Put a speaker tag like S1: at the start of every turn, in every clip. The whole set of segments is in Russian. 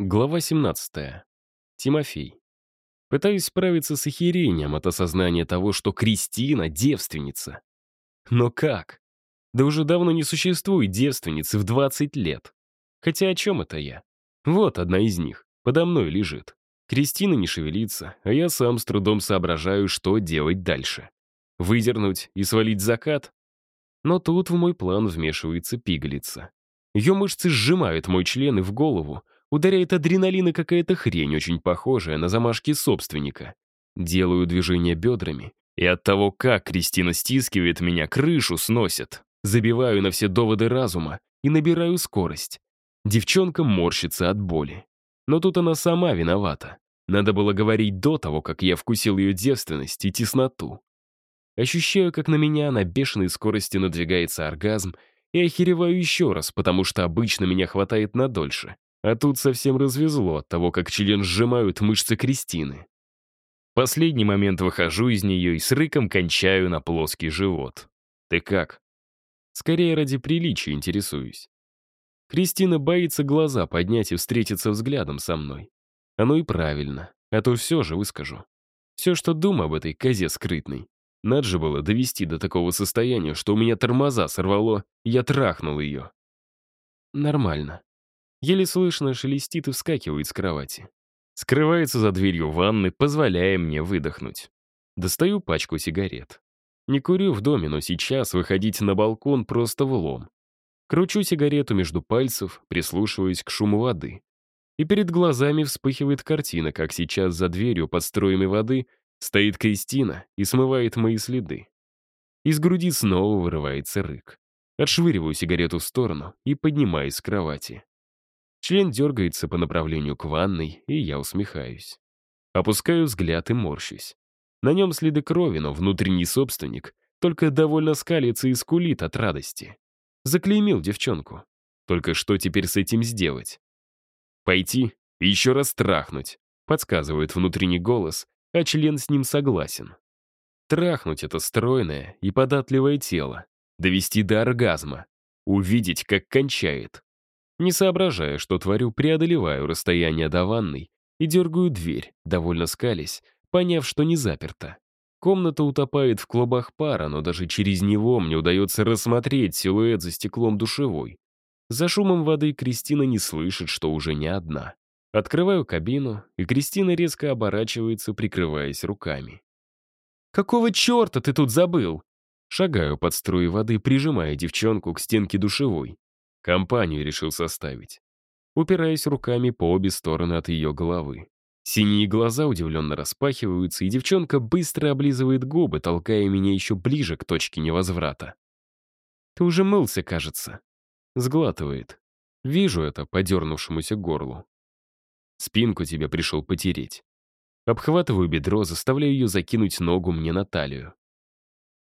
S1: Глава 17. Тимофей. Пытаюсь справиться с охерением от осознания того, что Кристина — девственница. Но как? Да уже давно не существует девственницы в 20 лет. Хотя о чем это я? Вот одна из них, подо мной лежит. Кристина не шевелится, а я сам с трудом соображаю, что делать дальше. Выдернуть и свалить закат? Но тут в мой план вмешивается пигалица. Ее мышцы сжимают мой член и в голову, Ударяет адреналин и какая-то хрень, очень похожая на замашки собственника. Делаю движение бедрами, и от того, как Кристина стискивает меня, крышу сносит. Забиваю на все доводы разума и набираю скорость. Девчонка морщится от боли. Но тут она сама виновата. Надо было говорить до того, как я вкусил ее девственность и тесноту. Ощущаю, как на меня на бешеной скорости надвигается оргазм, и охереваю еще раз, потому что обычно меня хватает на дольше. А тут совсем развезло от того, как член сжимают мышцы Кристины. Последний момент выхожу из нее и с рыком кончаю на плоский живот. «Ты как?» Скорее ради приличия интересуюсь. Кристина боится глаза поднять и встретиться взглядом со мной. Оно и правильно, а то все же выскажу. Все, что думаю об этой козе скрытной. Надо же было довести до такого состояния, что у меня тормоза сорвало, я трахнул ее. Нормально. Еле слышно шелестит и вскакивает с кровати. Скрывается за дверью ванны, позволяя мне выдохнуть. Достаю пачку сигарет. Не курю в доме, но сейчас выходить на балкон просто влом. Кручу сигарету между пальцев, прислушиваясь к шуму воды. И перед глазами вспыхивает картина, как сейчас за дверью под строями воды стоит Кристина и смывает мои следы. Из груди снова вырывается рык. Отшвыриваю сигарету в сторону и поднимаюсь с кровати. Член дергается по направлению к ванной, и я усмехаюсь. Опускаю взгляд и морщусь. На нем следы крови, но внутренний собственник только довольно скалится и скулит от радости. Заклеймил девчонку. Только что теперь с этим сделать? Пойти и еще раз трахнуть, подсказывает внутренний голос, а член с ним согласен. Трахнуть это стройное и податливое тело, довести до оргазма, увидеть, как кончает. Не соображая, что творю, преодолеваю расстояние до ванной и дергаю дверь, довольно скались, поняв, что не заперта. Комната утопает в клубах пара, но даже через него мне удается рассмотреть силуэт за стеклом душевой. За шумом воды Кристина не слышит, что уже не одна. Открываю кабину, и Кристина резко оборачивается, прикрываясь руками. «Какого черта ты тут забыл?» Шагаю под струи воды, прижимая девчонку к стенке душевой. Компанию решил составить. Упираясь руками по обе стороны от ее головы. Синие глаза удивленно распахиваются, и девчонка быстро облизывает губы, толкая меня еще ближе к точке невозврата. «Ты уже мылся, кажется». Сглатывает. Вижу это по дернувшемуся горлу. Спинку тебе пришел потереть. Обхватываю бедро, заставляю ее закинуть ногу мне на талию.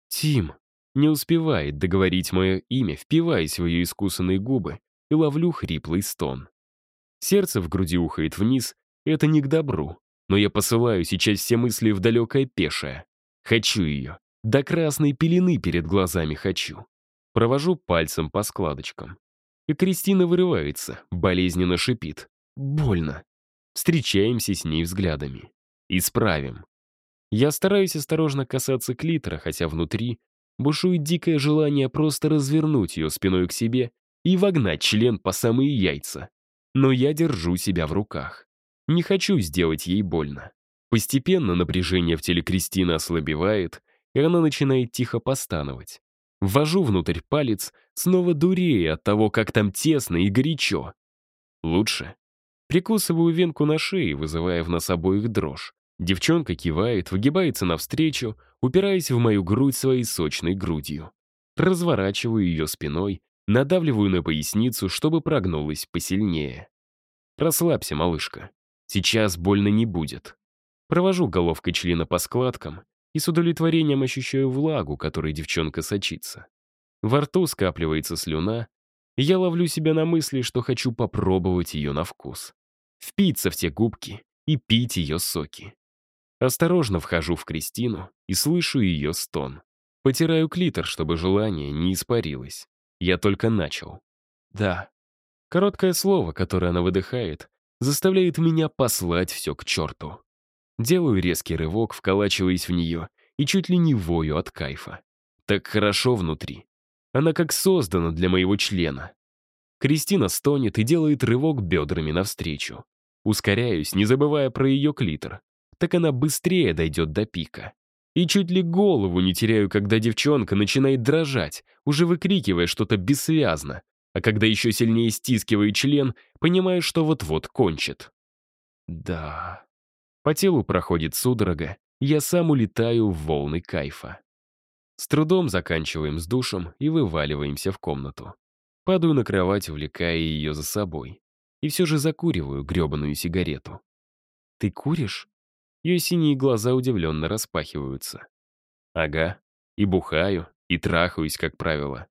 S1: «Тим!» Не успевает договорить мое имя, впиваясь в ее искусанные губы, и ловлю хриплый стон. Сердце в груди ухает вниз, это не к добру, но я посылаю сейчас все мысли в далекое пешее. Хочу ее. До красной пелены перед глазами хочу. Провожу пальцем по складочкам. И Кристина вырывается, болезненно шипит. Больно. Встречаемся с ней взглядами. Исправим. Я стараюсь осторожно касаться клитора, хотя внутри бушует дикое желание просто развернуть ее спиной к себе и вогнать член по самые яйца. Но я держу себя в руках. Не хочу сделать ей больно. Постепенно напряжение в теле Кристины ослабевает, и она начинает тихо постановать. Ввожу внутрь палец, снова дурея от того, как там тесно и горячо. Лучше. Прикусываю венку на шее, вызывая в нас обоих дрожь. Девчонка кивает, выгибается навстречу, упираясь в мою грудь своей сочной грудью. Разворачиваю ее спиной, надавливаю на поясницу, чтобы прогнулась посильнее. Расслабься, малышка. Сейчас больно не будет. Провожу головкой члена по складкам и с удовлетворением ощущаю влагу, которой девчонка сочится. Во рту скапливается слюна, и я ловлю себя на мысли, что хочу попробовать ее на вкус. Впиться в те губки и пить ее соки. Осторожно вхожу в Кристину и слышу ее стон. Потираю клитор, чтобы желание не испарилось. Я только начал. Да. Короткое слово, которое она выдыхает, заставляет меня послать все к черту. Делаю резкий рывок, вколачиваясь в нее, и чуть ли не вою от кайфа. Так хорошо внутри. Она как создана для моего члена. Кристина стонет и делает рывок бедрами навстречу. Ускоряюсь, не забывая про ее клитор. Так она быстрее дойдет до пика. И чуть ли голову не теряю, когда девчонка начинает дрожать, уже выкрикивая что-то бессвязно, а когда еще сильнее стискиваю член, понимаю, что вот-вот кончит. Да. По телу проходит судорога, я сам улетаю в волны кайфа. С трудом заканчиваем с душем и вываливаемся в комнату. Падаю на кровать, увлекая ее за собой. И все же закуриваю гребаную сигарету. «Ты куришь?» Ее синие глаза удивленно распахиваются. «Ага. И бухаю, и трахаюсь, как правило.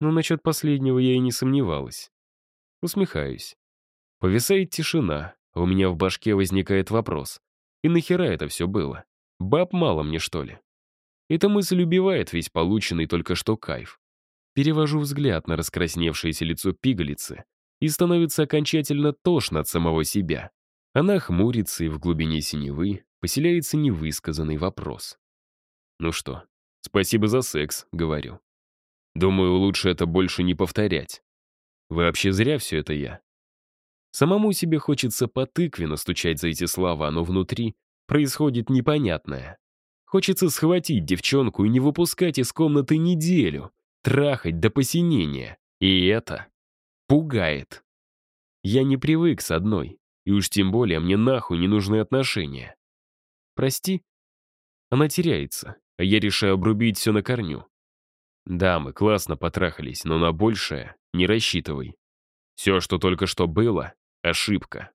S1: Но насчет последнего я и не сомневалась. Усмехаюсь. Повисает тишина, у меня в башке возникает вопрос. И нахера это все было? Баб мало мне, что ли? Эта мысль убивает весь полученный только что кайф. Перевожу взгляд на раскрасневшееся лицо пигалицы и становится окончательно тошно от самого себя. Она хмурится, и в глубине синевы поселяется невысказанный вопрос. «Ну что, спасибо за секс», — говорю. Думаю, лучше это больше не повторять. Вообще зря все это я. Самому себе хочется по тыкве настучать за эти слова, но внутри происходит непонятное. Хочется схватить девчонку и не выпускать из комнаты неделю, трахать до посинения. И это пугает. Я не привык с одной, и уж тем более мне нахуй не нужны отношения. Прости. Она теряется, а я решаю обрубить все на корню. Да, мы классно потрахались, но на большее не рассчитывай. Все, что только что было — ошибка.